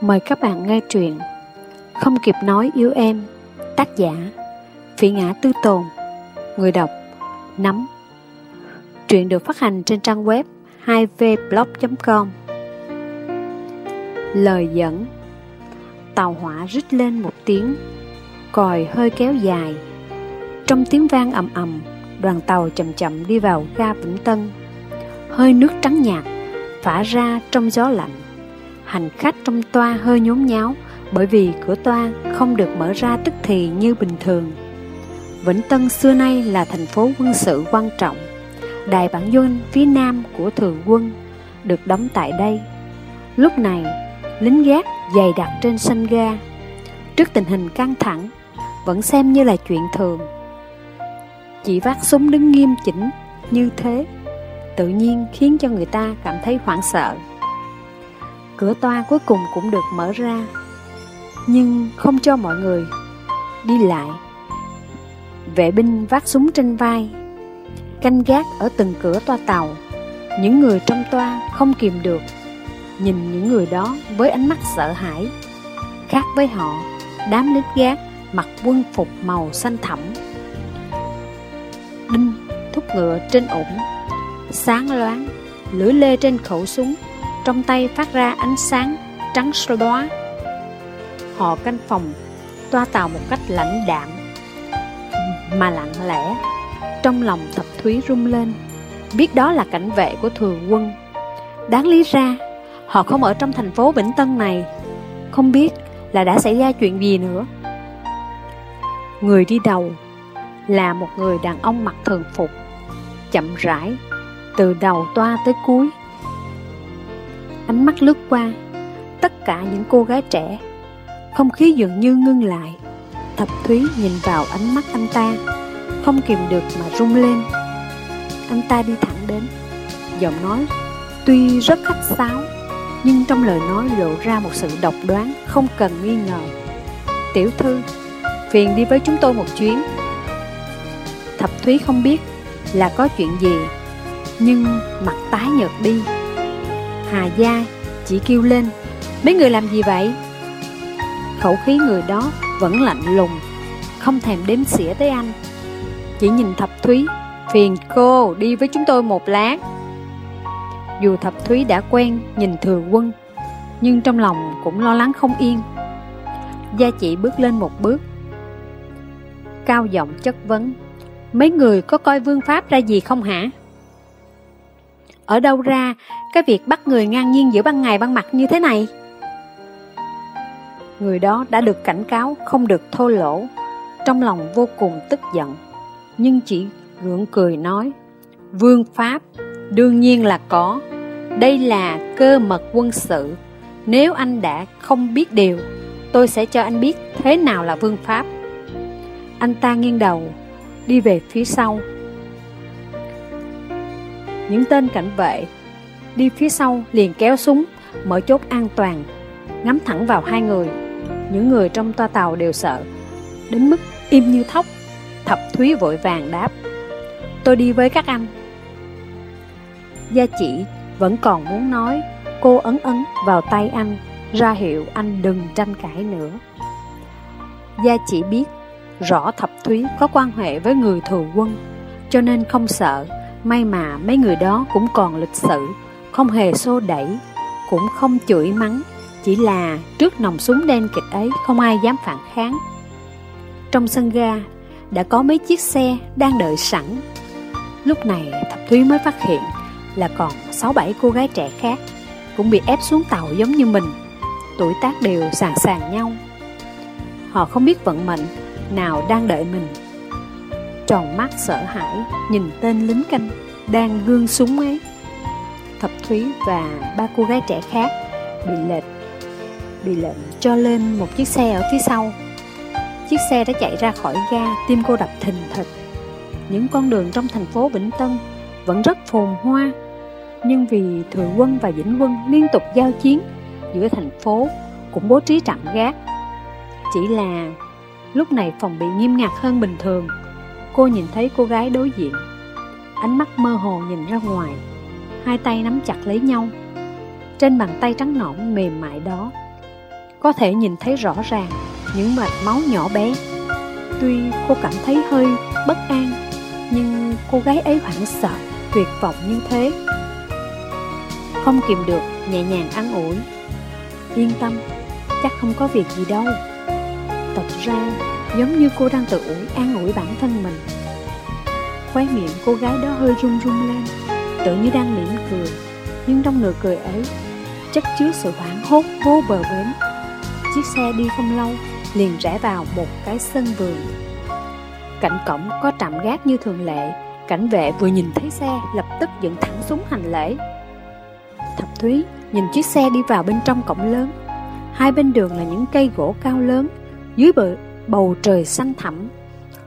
Mời các bạn nghe truyện Không kịp nói yêu em, Tác giả Phỉ ngã tư tồn, Người đọc Nắm Truyện được phát hành trên trang web 2vblog.com Lời dẫn Tàu hỏa rít lên một tiếng, Còi hơi kéo dài. Trong tiếng vang ầm ầm, Đoàn tàu chậm chậm đi vào ga Vĩnh Tân. Hơi nước trắng nhạt Phả ra trong gió lạnh hành khách trong toa hơi nhốn nháo bởi vì cửa toa không được mở ra tức thì như bình thường. Vĩnh Tân xưa nay là thành phố quân sự quan trọng. Đài bản doanh phía nam của thường quân được đóng tại đây. Lúc này, lính gác dày đặc trên sân ga. Trước tình hình căng thẳng, vẫn xem như là chuyện thường. Chỉ vác súng đứng nghiêm chỉnh như thế, tự nhiên khiến cho người ta cảm thấy hoảng sợ. Cửa toa cuối cùng cũng được mở ra. Nhưng không cho mọi người đi lại. Vệ binh vác súng trên vai, Canh gác ở từng cửa toa tàu. Những người trong toa không kìm được, Nhìn những người đó với ánh mắt sợ hãi. Khác với họ, Đám lính gác mặc quân phục màu xanh thẳm. Đinh thúc ngựa trên ủng Sáng loáng, Lưỡi lê trên khẩu súng trong tay phát ra ánh sáng trắng xóa. Họ canh phòng, toa tàu một cách lãnh đạm, mà lặng lẽ. Trong lòng thập thúy rung lên, biết đó là cảnh vệ của thừa quân. Đáng lý ra, họ không ở trong thành phố Vĩnh Tân này, không biết là đã xảy ra chuyện gì nữa. Người đi đầu là một người đàn ông mặc thường phục, chậm rãi, từ đầu toa tới cuối Ánh mắt lướt qua. Tất cả những cô gái trẻ, Không khí dường như ngưng lại. Thập Thúy nhìn vào ánh mắt anh ta, Không kìm được mà rung lên. Anh ta đi thẳng đến, Giọng nói Tuy rất khách sáo, Nhưng trong lời nói lộ ra một sự độc đoán Không cần nghi ngờ. Tiểu thư, Phiền đi với chúng tôi một chuyến. Thập Thúy không biết Là có chuyện gì, Nhưng mặt tái nhợt đi. Hà Gia chỉ kêu lên, Mấy người làm gì vậy? Khẩu khí người đó vẫn lạnh lùng, Không thèm đếm xỉa tới anh Chỉ nhìn Thập Thúy, Phiền cô đi với chúng tôi một lát Dù Thập Thúy đã quen nhìn thừa quân, Nhưng trong lòng cũng lo lắng không yên Gia chị bước lên một bước Cao giọng chất vấn, Mấy người có coi vương pháp ra gì không hả? Ở đâu ra cái việc bắt người ngang nhiên giữa ban ngày ban mặt như thế này? Người đó đã được cảnh cáo không được thô lỗ, trong lòng vô cùng tức giận, nhưng chỉ gượng cười nói, Vương Pháp, đương nhiên là có, đây là cơ mật quân sự, nếu anh đã không biết điều, tôi sẽ cho anh biết thế nào là vương pháp. Anh ta nghiêng đầu, đi về phía sau, những tên cảnh vệ đi phía sau liền kéo súng, mở chốt an toàn, ngắm thẳng vào hai người. Những người trong toa tàu đều sợ, đến mức im như thóc. Thập Thúy vội vàng đáp, tôi đi với các anh. Gia chỉ vẫn còn muốn nói, cô ấn ấn vào tay anh, ra hiệu anh đừng tranh cãi nữa. Gia chỉ biết rõ Thập Thúy có quan hệ với người thừa quân, cho nên không sợ May mà mấy người đó cũng còn lịch sự, không hề xô đẩy, cũng không chửi mắng, chỉ là trước nòng súng đen kịch ấy không ai dám phản kháng. Trong sân ga, đã có mấy chiếc xe đang đợi sẵn. Lúc này Thập Thúy mới phát hiện là còn 6-7 cô gái trẻ khác cũng bị ép xuống tàu giống như mình, tuổi tác đều sàng sàng nhau. Họ không biết vận mệnh nào đang đợi mình tròn mắt sợ hãi nhìn tên lính canh đang gương súng ấy. Thập Thúy và ba cô gái trẻ khác bị lệch, bị lệnh cho lên một chiếc xe ở phía sau. Chiếc xe đã chạy ra khỏi ga, tim cô đập thình thịch. Những con đường trong thành phố Vĩnh Tân vẫn rất phồn hoa, nhưng vì Thừa Quân và Vĩnh Quân liên tục giao chiến giữa thành phố cũng bố trí trạm gác. Chỉ là lúc này phòng bị nghiêm ngặt hơn bình thường Cô nhìn thấy cô gái đối diện Ánh mắt mơ hồ nhìn ra ngoài Hai tay nắm chặt lấy nhau Trên bàn tay trắng nõn mềm mại đó có thể nhìn thấy rõ ràng những mạch máu nhỏ bé. Tuy cô cảm thấy hơi bất an, nhưng cô gái ấy hoảng sợ, tuyệt vọng như thế. Không kìm được, nhẹ nhàng ăn ủi. Yên tâm, chắc không có việc gì đâu. Thật ra, giống như cô đang tự ủi an ủi bản thân mình. Khóe miệng cô gái đó hơi run run lên, tự như đang mỉm cười, nhưng trong nụ cười ấy chất chứa sự hoảng hốt vô bờ bến. Chiếc xe đi không lâu, liền rẽ vào một cái sân vườn. Cạnh cổng có trạm gác như thường lệ, cảnh vệ vừa nhìn thấy xe lập tức dựng thẳng súng hành lễ. Thập Thúy nhìn chiếc xe đi vào bên trong cổng lớn. Hai bên đường là những cây gỗ cao lớn, dưới bờ bầu trời xanh thẳm,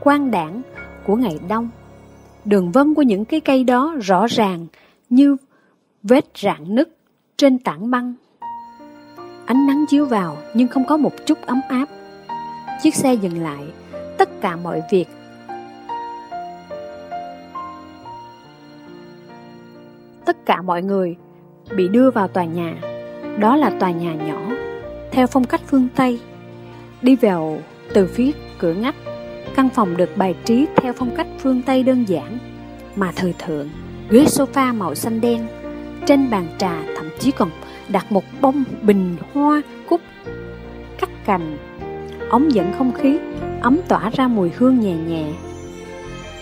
quang đảng của ngày đông. Đường vân của những cái cây đó rõ ràng như vết rạn nứt trên tảng băng. Ánh nắng chiếu vào nhưng không có một chút ấm áp. Chiếc xe dừng lại, tất cả mọi việc tất cả mọi người bị đưa vào tòa nhà. Đó là tòa nhà nhỏ, theo phong cách phương Tây. Đi vào từ phía cửa ngách, căn phòng được bài trí theo phong cách phương Tây đơn giản, mà thời thượng, ghế sofa màu xanh đen, trên bàn trà thậm chí còn đặt một bông bình hoa cúc cắt cành, ống dẫn không khí, ấm tỏa ra mùi hương nhẹ nhẹ.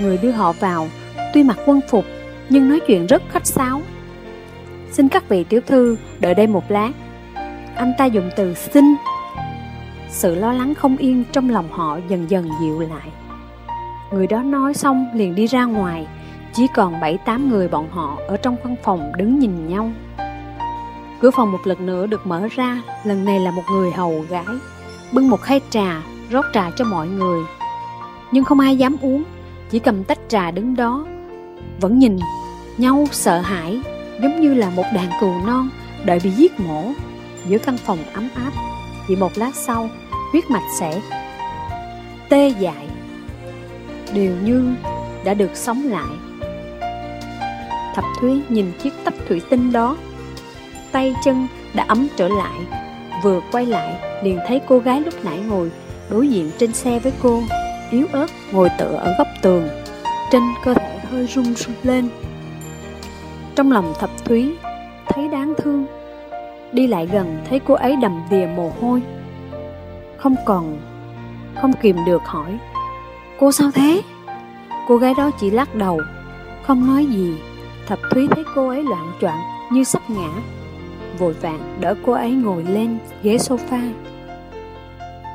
Người đưa họ vào, tuy mặc quân phục, nhưng nói chuyện rất khách sáo. Xin các vị tiểu thư đợi đây một lát. Anh ta dùng từ xin. Sự lo lắng không yên trong lòng họ dần dần dịu lại. Người đó nói xong liền đi ra ngoài, chỉ còn 7-8 người bọn họ ở trong căn phòng đứng nhìn nhau. Cửa phòng một lần nữa được mở ra, lần này là một người hầu gái, bưng một khay trà, rót trà cho mọi người. Nhưng không ai dám uống, chỉ cầm tách trà đứng đó, vẫn nhìn nhau sợ hãi, giống như là một đàn cừu non đợi bị giết mổ giữa căn phòng ấm áp. Chỉ một lát sau, huyết mạch sẽ tê dại, đều như đã được sống lại. Thập Thúy nhìn chiếc tách thủy tinh đó, tay chân đã ấm trở lại, vừa quay lại liền thấy cô gái lúc nãy ngồi đối diện trên xe với cô, yếu ớt ngồi tựa ở góc tường, trên cơ thể hơi run run lên. Trong lòng thập thúy Thấy đáng thương Đi lại gần thấy cô ấy đầm đìa mồ hôi. Không còn, Không kìm được hỏi, Cô sao thế? Cô gái đó chỉ lắc đầu, Không nói gì. Thập thúy thấy cô ấy loạn choạng Như sắp ngã, Vội vàng đỡ cô ấy ngồi lên ghế sofa.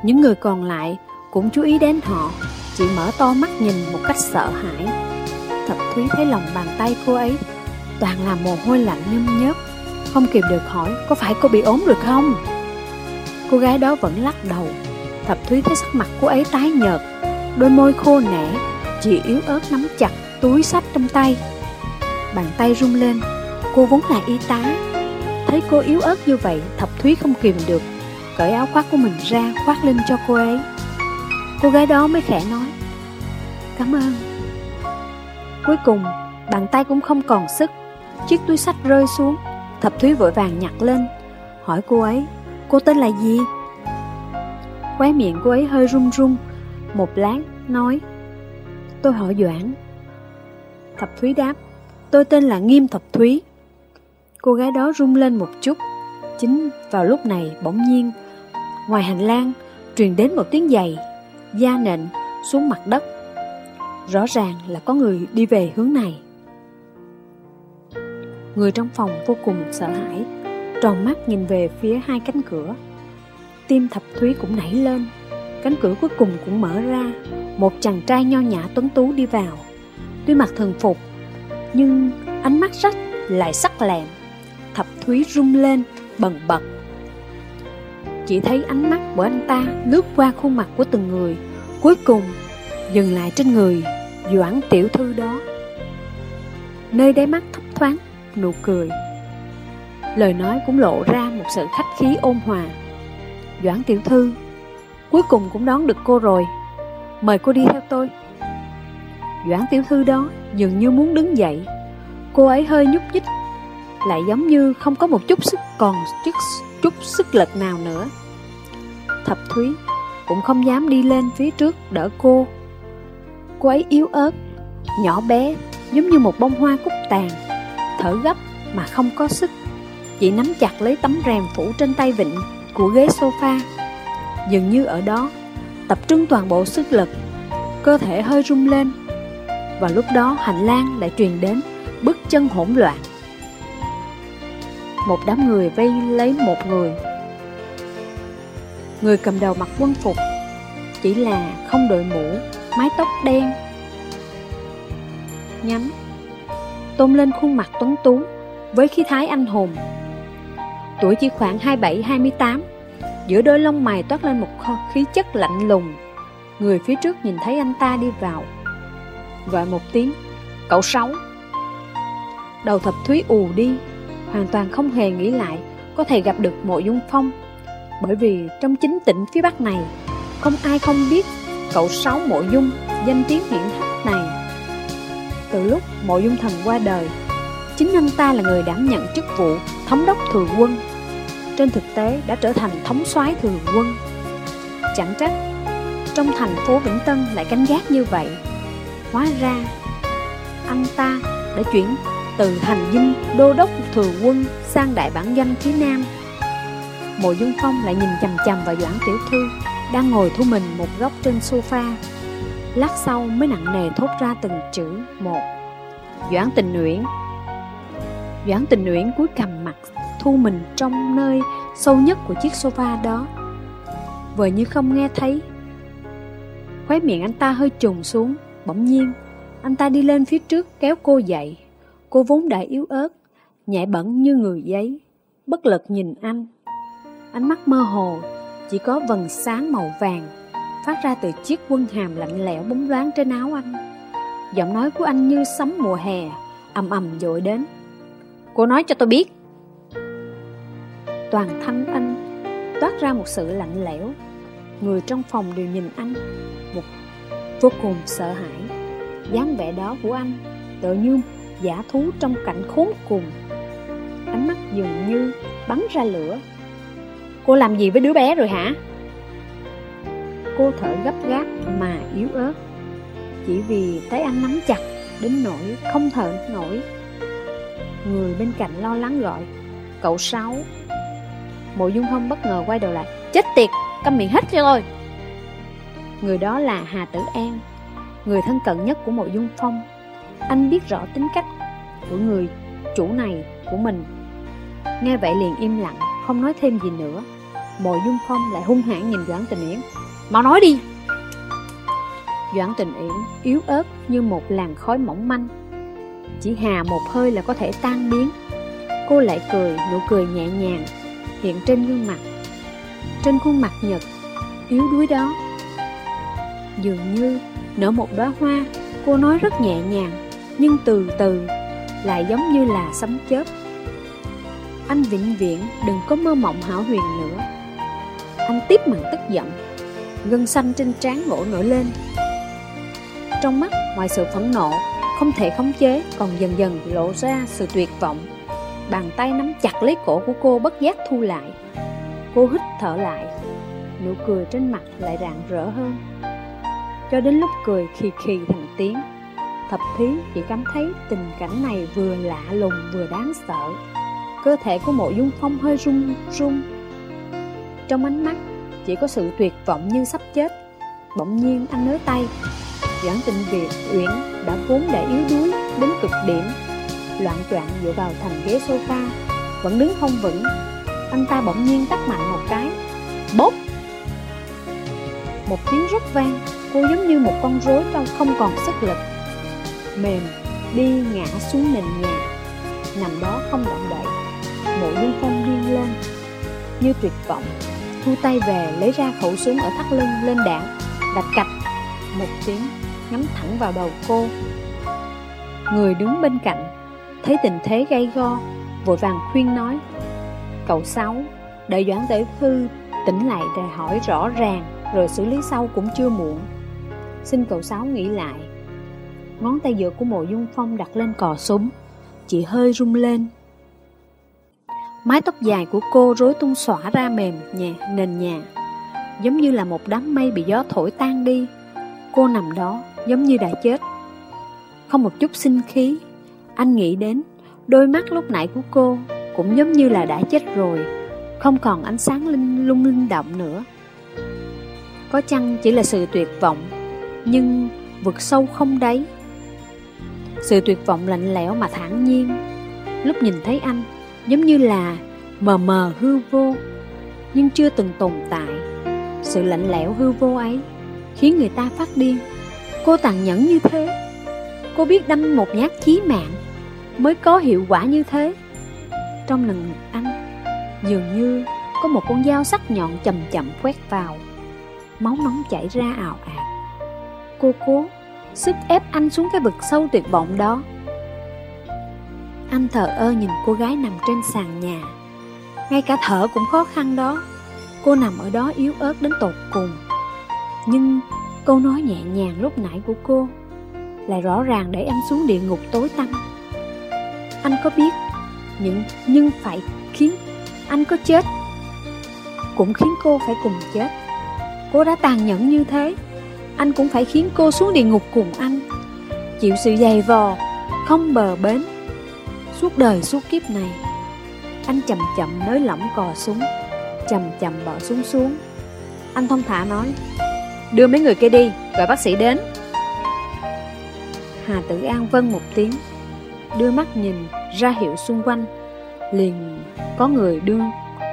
Những người còn lại Cũng chú ý đến họ, Chỉ mở to mắt nhìn một cách sợ hãi. Thập thúy thấy lòng bàn tay cô ấy toàn là mồ hôi lạnh nhâm nhớp. Không kìm được hỏi có phải cô bị ốm được không. Cô gái đó vẫn lắc đầu, Thập Thúy thấy sắc mặt cô ấy tái nhợt, Đôi môi khô nẻ, Chỉ yếu ớt nắm chặt túi sách trong tay. Bàn tay rung lên, Cô vốn là y tá. Thấy cô yếu ớt như vậy, Thập Thúy không kìm được, Cởi áo khoác của mình ra khoác lên cho cô ấy. Cô gái đó mới khẽ nói, Cảm ơn. Cuối cùng, Bàn tay cũng không còn sức, Chiếc túi sách rơi xuống. Thập Thúy vội vàng nhặt lên. Hỏi cô ấy, Cô tên là gì? Khóe miệng cô ấy hơi run run. Một lát, nói, Tôi họ Doãn. Thập Thúy đáp, Tôi tên là Nghiêm Thập Thúy. Cô gái đó rung lên một chút. Chính vào lúc này, bỗng nhiên, Ngoài hành lang, Truyền đến một tiếng giày, Da nện xuống mặt đất. Rõ ràng là có người đi về hướng này. Người trong phòng vô cùng sợ hãi, Tròn mắt nhìn về phía hai cánh cửa. Tim thập thúy cũng nảy lên, Cánh cửa cuối cùng cũng mở ra, Một chàng trai nho nhã tuấn tú đi vào. Tuy mặc thường phục, Nhưng ánh mắt rách lại sắc lẹm, Thập thúy rung lên, bần bật. Chỉ thấy ánh mắt của anh ta lướt qua khuôn mặt của từng người, Cuối cùng dừng lại trên người Doãn tiểu thư đó. Nơi đáy mắt thấp thoáng nụ cười. Lời nói cũng lộ ra một sự khách khí ôn hòa. Doãn tiểu thư Cuối cùng cũng đón được cô rồi. Mời cô đi theo tôi. Doãn tiểu thư đó dường như muốn đứng dậy. Cô ấy hơi nhúc nhích Lại giống như không có một chút sức còn chút, chút sức lực nào nữa. Thập Thúy cũng không dám đi lên phía trước đỡ cô. Cô ấy yếu ớt, nhỏ bé, giống như một bông hoa cúc tàn, thở gấp mà không có sức. Chỉ nắm chặt lấy tấm rèm phủ trên tay vịnh của ghế sofa. Dường như ở đó, tập trung toàn bộ sức lực, cơ thể hơi rung lên. Và lúc đó hành lang lại truyền đến bước chân hỗn loạn. Một đám người vây lấy một người Người cầm đầu mặc quân phục Chỉ là không đội mũ Mái tóc đen Nhắm Tôn lên khuôn mặt tuấn tú Với khí thái anh hùng. Tuổi chỉ khoảng 27-28 Giữa đôi lông mày toát lên một khí chất lạnh lùng. Người phía trước nhìn thấy anh ta đi vào. Gọi một tiếng, Cậu Sáu. Đầu thập thúy ù đi, Hoàn toàn không hề nghĩ lại Có thể gặp được mộ dung phong. Bởi vì trong chính tỉnh phía Bắc này, Không ai không biết cậu Sáu Mộ Dung Danh tiếng hiển hách này. Từ lúc Mộ Dung Thần qua đời. Chính anh ta là người đảm nhận chức vụ Thống đốc thừa quân. Trên thực tế đã trở thành thống soái thừa quân. Chẳng trách, Trong thành phố Vĩnh Tân lại canh gác như vậy. Hóa ra, Anh ta đã chuyển từ hành dinh đô đốc thừa quân sang đại bản doanh phía Nam. Mộ Dung Phong lại nhìn chầm chầm vào Doãn Tiểu Thư Đang ngồi thu mình một góc trên sofa. Lát sau mới nặng nề thốt ra từng chữ một. Doãn Tình Nguyễn. Doãn Tình Nguyễn cúi cầm mặt Thu mình trong nơi sâu nhất của chiếc sofa đó. Vợ như không nghe thấy. Khóe miệng anh ta hơi trùng xuống Bỗng nhiên Anh ta đi lên phía trước kéo cô dậy. Cô vốn đã yếu ớt Nhẹ bẩn như người giấy Bất lực nhìn anh. Ánh mắt mơ hồ, chỉ có vầng sáng màu vàng phát ra từ chiếc quân hàm lạnh lẽo bóng loáng trên áo anh. Giọng nói của anh như sấm mùa hè, ầm ầm dội đến. Cô nói cho tôi biết. Toàn thân anh toát ra một sự lạnh lẽo. Người trong phòng đều nhìn anh, một vô cùng sợ hãi. dáng vẻ đó của anh tự như giả thú trong cảnh khốn cùng. Ánh mắt dường như bắn ra lửa Cô làm gì với đứa bé rồi hả? Cô thở gấp gáp mà yếu ớt. Chỉ vì tay anh nắm chặt Đến nỗi không thở nổi. Người bên cạnh lo lắng gọi Cậu Sáu. Mộ Dung Phong bất ngờ quay đầu lại Chết tiệt, câm miệng hết cho tôi. Người đó là Hà Tử An Người thân cận nhất của Mộ Dung Phong. Anh biết rõ tính cách của người chủ này của mình. Nghe vậy liền im lặng Không nói thêm gì nữa. Mộ Dung Phong lại hung hãn nhìn Doãn Tình Yến. Mau nói đi. Doãn Tình Yến yếu ớt như một làn khói mỏng manh. Chỉ hà một hơi là có thể tan biến. Cô lại cười, nụ cười nhẹ nhàng Hiện trên gương mặt. Trên khuôn mặt nhật Yếu đuối đó. Dường như nở một đóa hoa Cô nói rất nhẹ nhàng Nhưng từ từ Lại giống như là sấm chớp. Anh vĩnh viễn đừng có mơ mộng hảo huyền nữa. Anh tiếp bằng tức giận. Gân xanh trên trán gỗ nổi lên. Trong mắt, ngoài sự phẫn nộ, Không thể khống chế, Còn dần dần lộ ra sự tuyệt vọng. Bàn tay nắm chặt lấy cổ của cô bất giác thu lại. Cô hít thở lại. Nụ cười trên mặt lại rạng rỡ hơn. Cho đến lúc cười khì khì thành tiếng, Thập thí chỉ cảm thấy tình cảnh này vừa lạ lùng vừa đáng sợ. Cơ thể của mộ dung phong hơi run run. Trong ánh mắt chỉ có sự tuyệt vọng như sắp chết. Bỗng nhiên anh nới tay. Doãn tình Việt, Uyển đã vốn đã yếu đuối, đến cực điểm. Loạn choạng dựa vào thành ghế sofa, Vẫn đứng không vững. Anh ta bỗng nhiên tắt mạnh một cái. Bốp! Một tiếng rất vang, Cô giống như một con rối trong không còn sức lực. Mềm, Đi ngã xuống nền nhà. Nằm đó không động đậy. Mộ dung phong điên lên. Như tuyệt vọng thu tay về, lấy ra khẩu súng ở thắt lưng lên đạn đặt cạch. Một tiếng ngắm thẳng vào đầu cô. Người đứng bên cạnh, thấy tình thế gay go, vội vàng khuyên nói, cậu sáu, đợi doãn tiểu thư tỉnh lại để hỏi rõ ràng, rồi xử lý sau cũng chưa muộn. Xin cậu sáu nghĩ lại. Ngón tay giữa của mộ dung phong đặt lên cò súng, chị hơi rung lên. Mái tóc dài của cô rối tung xõa ra mềm nhà, nền nhà giống như là một đám mây bị gió thổi tan đi. Cô nằm đó giống như đã chết. Không một chút sinh khí. Anh nghĩ đến đôi mắt lúc nãy của cô cũng giống như là đã chết rồi, không còn ánh sáng linh lung linh động nữa. Có chăng chỉ là sự tuyệt vọng, nhưng vực sâu không đáy. Sự tuyệt vọng lạnh lẽo mà thản nhiên. Lúc nhìn thấy anh, giống như là mờ mờ hư vô, nhưng chưa từng tồn tại. Sự lạnh lẽo hư vô ấy khiến người ta phát điên. Cô tàn nhẫn như thế. Cô biết đâm một nhát chí mạng mới có hiệu quả như thế. Trong lần anh, dường như có một con dao sắc nhọn chậm chậm quét vào. Máu nóng chảy ra ào ạt. Cô cố sức ép anh xuống cái vực sâu tuyệt vọng đó. Anh thờ ơ nhìn cô gái nằm trên sàn nhà. Ngay cả thở cũng khó khăn đó. Cô nằm ở đó yếu ớt đến tột cùng. Nhưng câu nói nhẹ nhàng lúc nãy của cô lại rõ ràng để anh xuống địa ngục tối tăm. Anh có biết, những nhưng phải khiến anh có chết, cũng khiến cô phải cùng chết. Cô đã tàn nhẫn như thế, anh cũng phải khiến cô xuống địa ngục cùng anh, chịu sự dày vò, không bờ bến. Suốt đời suốt kiếp này, anh chậm chậm nới lỏng cò súng, chậm chậm bỏ súng xuống. Anh thông thả nói, đưa mấy người kia đi, gọi bác sĩ đến. Hà Tử An vâng một tiếng, đưa mắt nhìn ra hiệu xung quanh, liền có người đưa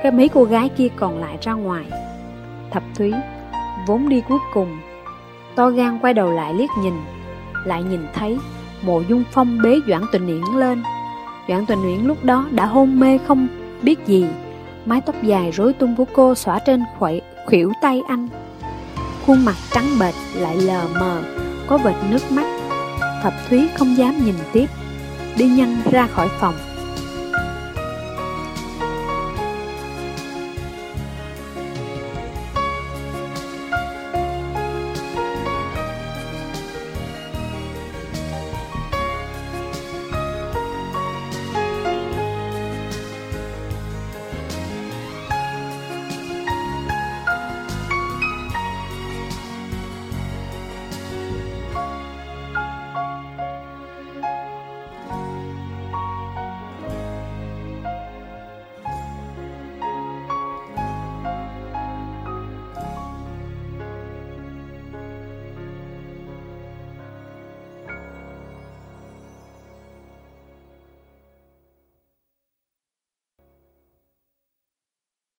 cái mấy cô gái kia còn lại ra ngoài. Thập Thúy vốn đi cuối cùng, to gan quay đầu lại liếc nhìn, lại nhìn thấy mộ dung phong bế Doãn Tuần Yển lên. Doãn Tuần Nguyễn lúc đó đã hôn mê không biết gì, mái tóc dài rối tung của cô xõa trên khuỷu, khuỷu tay anh. Khuôn mặt trắng bệch lại lờ mờ, có vệt nước mắt. Thập Thúy không dám nhìn tiếp. Đi nhanh ra khỏi phòng.